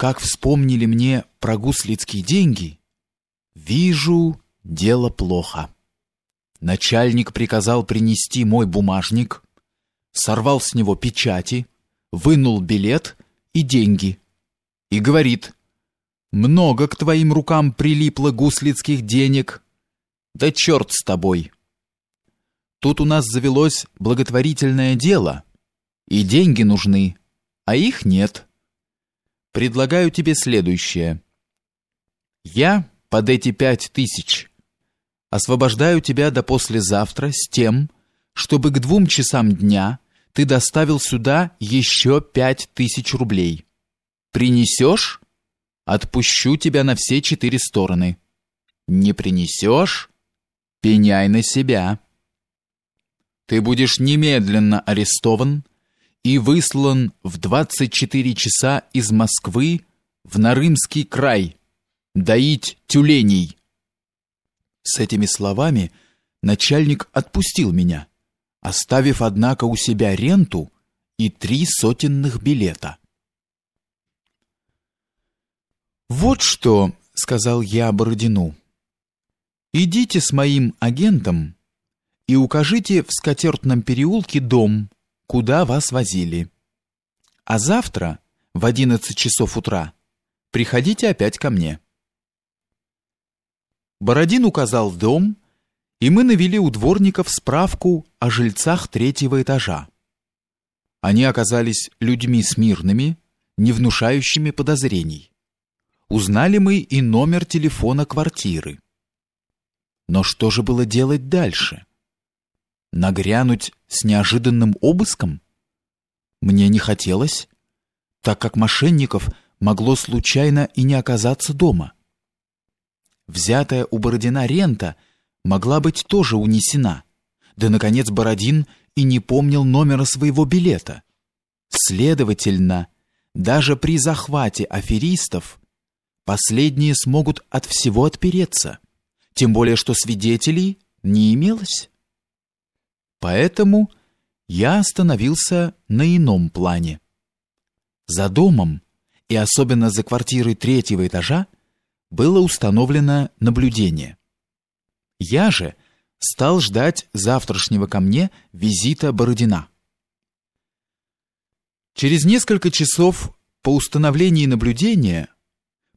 как вспомнили мне про гуслицкие деньги, вижу, дело плохо. Начальник приказал принести мой бумажник, сорвал с него печати, вынул билет и деньги. И говорит, много к твоим рукам прилипло гуслицких денег. Да черт с тобой. Тут у нас завелось благотворительное дело, и деньги нужны, а их нет. Предлагаю тебе следующее. Я под эти пять тысяч освобождаю тебя до послезавтра с тем, чтобы к двум часам дня ты доставил сюда еще пять тысяч рублей. Принесешь? Отпущу тебя на все четыре стороны. Не принесешь? Пеняй на себя. Ты будешь немедленно арестован и выслан в 24 часа из Москвы в Нарымский край доить тюленей. С этими словами начальник отпустил меня, оставив однако у себя ренту и три сотенных билета. Вот что, сказал я Бородину. Идите с моим агентом и укажите в скатертном переулке дом, куда вас возили. А завтра в одиннадцать часов утра приходите опять ко мне. Бородин указал дом, и мы навели у дворников справку о жильцах третьего этажа. Они оказались людьми смирными, не внушающими подозрений. Узнали мы и номер телефона квартиры. Но что же было делать дальше? Нагрянуть с неожиданным обыском? Мне не хотелось, так как мошенников могло случайно и не оказаться дома. Взятая у Бородина рента могла быть тоже унесена. Да, наконец, Бородин и не помнил номера своего билета. Следовательно, даже при захвате аферистов последние смогут от всего отпереться, тем более что свидетелей не имелось. Поэтому я остановился на ином плане. За домом, и особенно за квартирой третьего этажа, было установлено наблюдение. Я же стал ждать завтрашнего ко мне визита Бородина. Через несколько часов по установлении наблюдения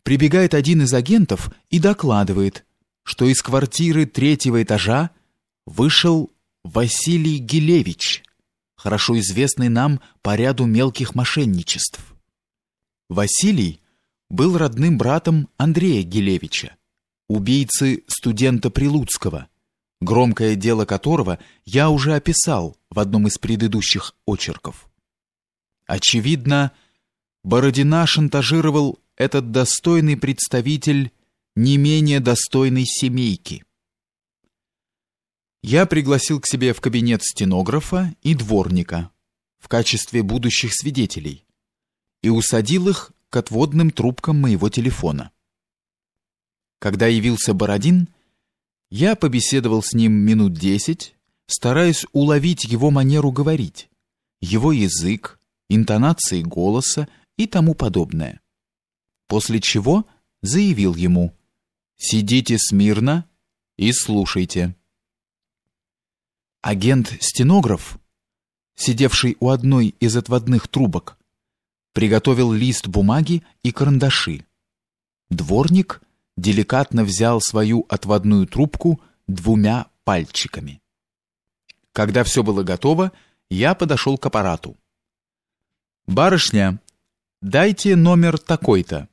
прибегает один из агентов и докладывает, что из квартиры третьего этажа вышел Василий Гилевич, хорошо известный нам по ряду мелких мошенничеств. Василий был родным братом Андрея Гилевича, убийцы студента Прилуцкого, громкое дело которого я уже описал в одном из предыдущих очерков. Очевидно, Бородина шантажировал этот достойный представитель не менее достойной семейки я пригласил к себе в кабинет стенографа и дворника в качестве будущих свидетелей и усадил их к отводным трубкам моего телефона. Когда явился Бородин, я побеседовал с ним минут десять, стараясь уловить его манеру говорить, его язык, интонации голоса и тому подобное. После чего заявил ему «Сидите смирно и слушайте». Агент-стенограф, сидевший у одной из отводных трубок, приготовил лист бумаги и карандаши. Дворник деликатно взял свою отводную трубку двумя пальчиками. Когда все было готово, я подошел к аппарату. «Барышня, дайте номер такой-то».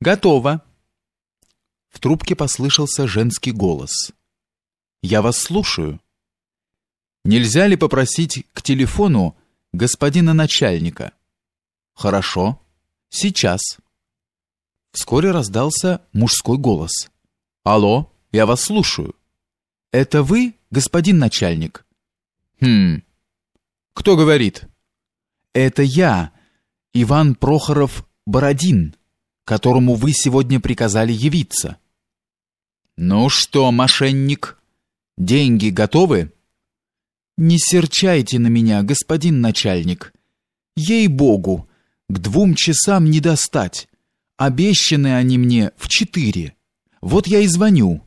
«Готово». В трубке послышался женский голос. «Я вас слушаю». Нельзя ли попросить к телефону господина начальника? Хорошо. Сейчас. Вскоре раздался мужской голос. Алло, я вас слушаю. Это вы, господин начальник? Хм. Кто говорит? Это я, Иван Прохоров Бородин, которому вы сегодня приказали явиться. Ну что, мошенник, деньги готовы? Не серчайте на меня, господин начальник. Ей-богу, К двум часам не достать. Обещаны они мне в четыре. Вот я и звоню.